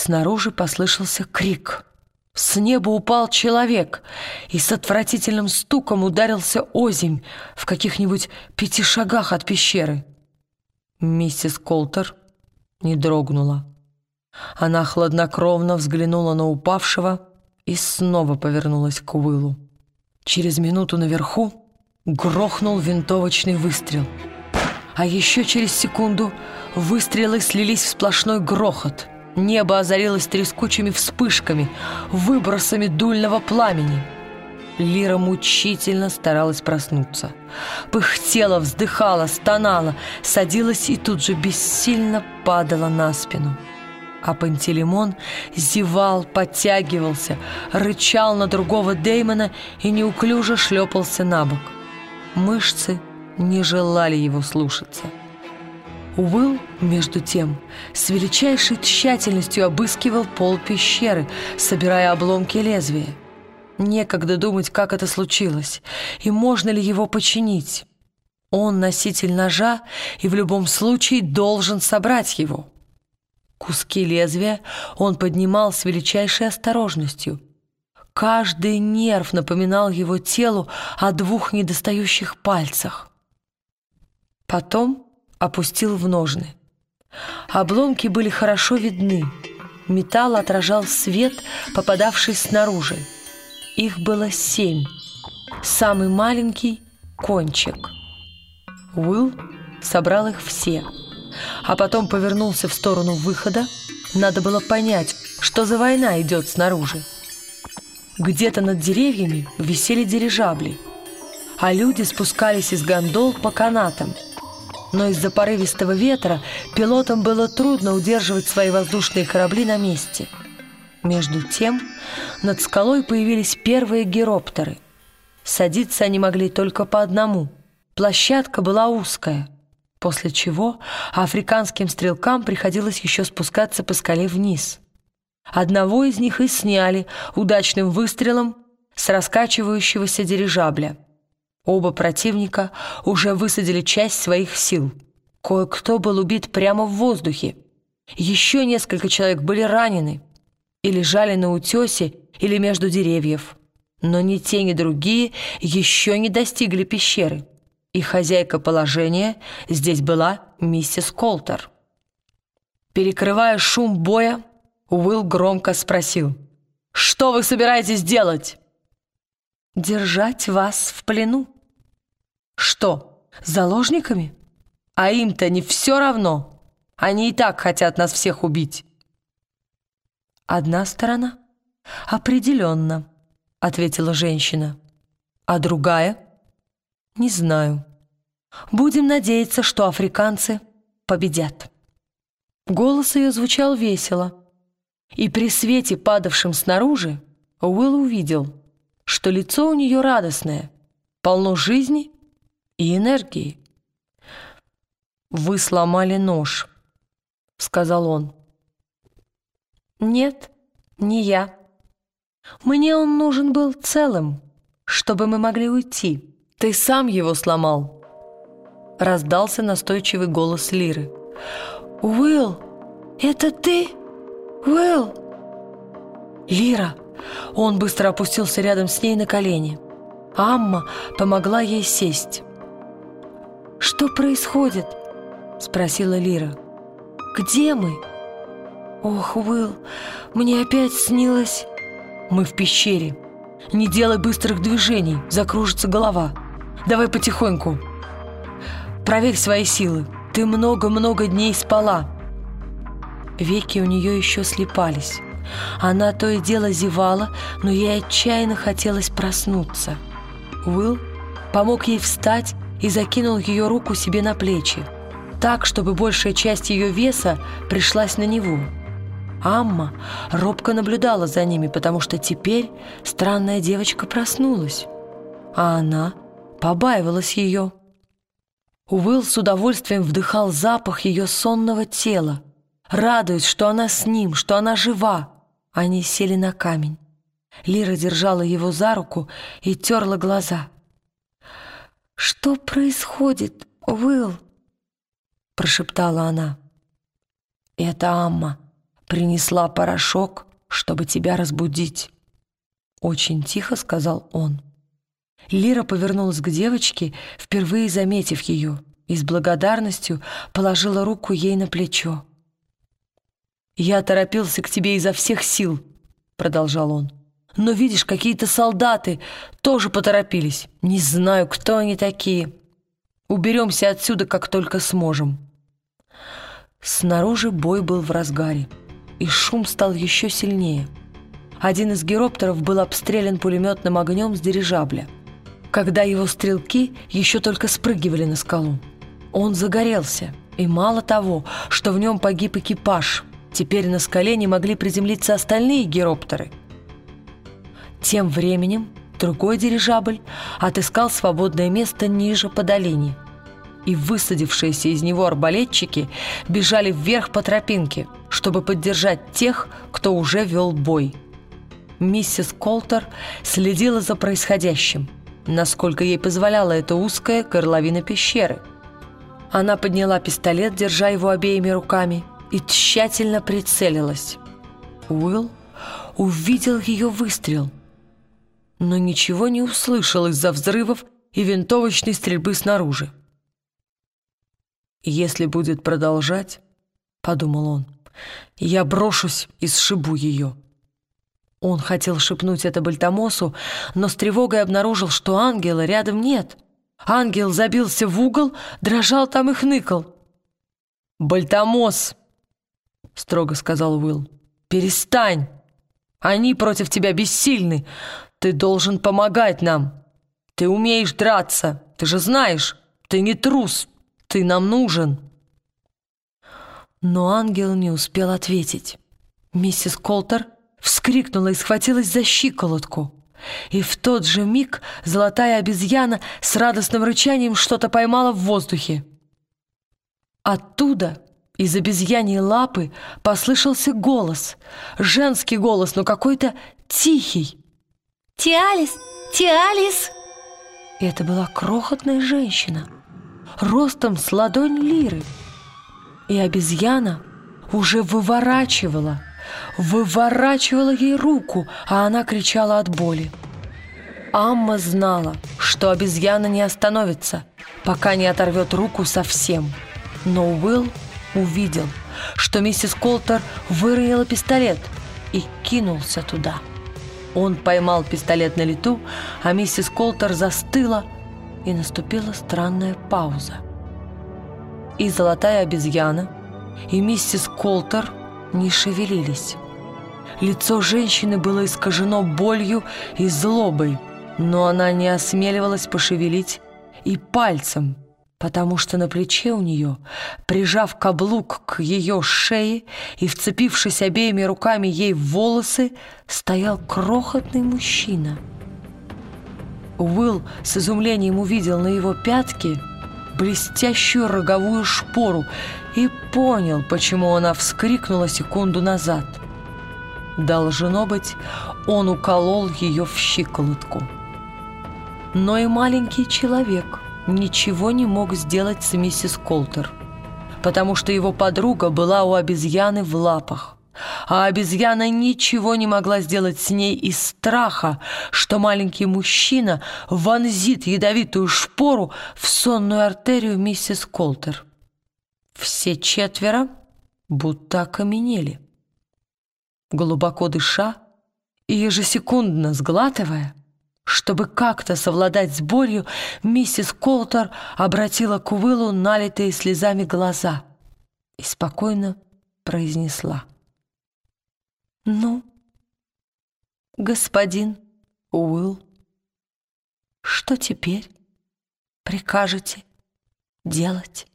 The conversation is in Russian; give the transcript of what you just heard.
Снаружи послышался крик. С неба упал человек и с отвратительным стуком ударился озимь в каких-нибудь пяти шагах от пещеры. Миссис Колтер не дрогнула. Она хладнокровно взглянула на упавшего и снова повернулась к Уиллу. Через минуту наверху грохнул винтовочный выстрел. А еще через секунду выстрелы слились в сплошной грохот. Небо озарилось трескучими вспышками, выбросами дульного пламени. Лира мучительно старалась проснуться. Пыхтела, вздыхала, стонала, садилась и тут же бессильно падала на спину. А Пантелеймон зевал, подтягивался, рычал на другого Деймона и неуклюже шлепался на бок. Мышцы не желали его слушаться. Уилл, между тем, с величайшей тщательностью обыскивал пол пещеры, собирая обломки лезвия. Некогда думать, как это случилось, и можно ли его починить. Он носитель ножа и в любом случае должен собрать его. Куски лезвия он поднимал с величайшей осторожностью. Каждый нерв напоминал его телу о двух недостающих пальцах. Потом опустил в ножны. Обломки были хорошо видны. Металл отражал свет, попадавший снаружи. Их было семь. Самый маленький — кончик. Уилл собрал их все — а потом повернулся в сторону выхода. Надо было понять, что за война идет снаружи. Где-то над деревьями висели дирижабли, а люди спускались из гондол по канатам. Но из-за порывистого ветра пилотам было трудно удерживать свои воздушные корабли на месте. Между тем над скалой появились первые героптеры. Садиться они могли только по одному. Площадка была узкая – после чего африканским стрелкам приходилось еще спускаться по скале вниз. Одного из них и сняли удачным выстрелом с раскачивающегося дирижабля. Оба противника уже высадили часть своих сил. Кое-кто был убит прямо в воздухе. Еще несколько человек были ранены и лежали на утесе или между деревьев. Но ни те, ни другие еще не достигли пещеры и хозяйка положения здесь была миссис Колтер. Перекрывая шум боя, Уилл громко спросил, «Что вы собираетесь делать?» «Держать вас в плену». «Что, заложниками? А им-то не все равно. Они и так хотят нас всех убить». «Одна сторона?» «Определенно», — ответила женщина. «А другая?» Не знаю. Будем надеяться, что африканцы победят. Голос ее звучал весело. И при свете, падавшем снаружи, Уилл увидел, что лицо у нее радостное, полно жизни и энергии. «Вы сломали нож», — сказал он. «Нет, не я. Мне он нужен был целым, чтобы мы могли уйти». «Ты сам его сломал!» Раздался настойчивый голос Лиры. «Уилл, это ты? Уилл!» «Лира!» Он быстро опустился рядом с ней на колени. Амма помогла ей сесть. «Что происходит?» — спросила Лира. «Где мы?» «Ох, Уилл, мне опять снилось...» «Мы в пещере. Не делай быстрых движений, закружится голова». Давай потихоньку. Проверь свои силы. Ты много-много дней спала. Веки у нее еще слепались. Она то и дело зевала, но ей отчаянно хотелось проснуться. Уилл помог ей встать и закинул ее руку себе на плечи, так, чтобы большая часть ее веса пришлась на него. Амма робко наблюдала за ними, потому что теперь странная девочка проснулась, а она побаивалась ее. Уилл с удовольствием вдыхал запах ее сонного тела, радуясь, что она с ним, что она жива. Они сели на камень. Лира держала его за руку и терла глаза. «Что происходит, Уилл?» — прошептала она. «Это Амма», — принесла порошок, чтобы тебя разбудить», — очень тихо сказал он. Лира повернулась к девочке, впервые заметив ее, и с благодарностью положила руку ей на плечо. «Я торопился к тебе изо всех сил», — продолжал он. «Но видишь, какие-то солдаты тоже поторопились. Не знаю, кто они такие. Уберемся отсюда, как только сможем». Снаружи бой был в разгаре, и шум стал еще сильнее. Один из героптеров был обстрелян пулеметным огнем с дирижабля — когда его стрелки еще только спрыгивали на скалу. Он загорелся, и мало того, что в нем погиб экипаж, теперь на скале не могли приземлиться остальные героптеры. Тем временем другой дирижабль отыскал свободное место ниже по долине, и высадившиеся из него арбалетчики бежали вверх по тропинке, чтобы поддержать тех, кто уже вел бой. Миссис Колтер следила за происходящим – насколько ей позволяла эта узкая горловина пещеры. Она подняла пистолет, держа его обеими руками, и тщательно прицелилась. Уилл увидел ее выстрел, но ничего не услышал из-за взрывов и винтовочной стрельбы снаружи. «Если будет продолжать, — подумал он, — я брошусь и сшибу ее». Он хотел шепнуть это Бальтамосу, но с тревогой обнаружил, что ангела рядом нет. Ангел забился в угол, дрожал там и хныкал. «Бальтамос!» — строго сказал Уилл. «Перестань! Они против тебя бессильны. Ты должен помогать нам. Ты умеешь драться, ты же знаешь. Ты не трус, ты нам нужен». Но ангел не успел ответить. Миссис Колтер — вскрикнула и схватилась за щиколотку. И в тот же миг золотая обезьяна с радостным рычанием что-то поймала в воздухе. Оттуда, из обезьяньей лапы, послышался голос. Женский голос, но какой-то тихий. «Тиалис! Тиалис!» Это была крохотная женщина, ростом с ладонь лиры. И обезьяна уже выворачивала выворачивала ей руку, а она кричала от боли. Амма знала, что обезьяна не остановится, пока не оторвет руку совсем. Но Уилл увидел, что миссис Колтер выронила пистолет и кинулся туда. Он поймал пистолет на лету, а миссис Колтер застыла, и наступила странная пауза. И золотая обезьяна, и миссис Колтер не шевелились. Лицо женщины было искажено болью и злобой, но она не осмеливалась пошевелить и пальцем, потому что на плече у нее, прижав каблук к ее шее и вцепившись обеими руками ей в волосы, стоял крохотный мужчина. Уилл с изумлением увидел на его пятке блестящую роговую шпору и понял, почему она вскрикнула секунду назад — Должно быть, он уколол ее в щиколотку. Но и маленький человек ничего не мог сделать с миссис Колтер, потому что его подруга была у обезьяны в лапах, а обезьяна ничего не могла сделать с ней из страха, что маленький мужчина вонзит ядовитую шпору в сонную артерию миссис Колтер. Все четверо будто окаменели глубоко дыша и ежесекундно сглатывая, чтобы как-то совладать с болью, миссис Колтер обратила к Уиллу налитые слезами глаза и спокойно произнесла. «Ну, господин Уилл, что теперь прикажете делать?»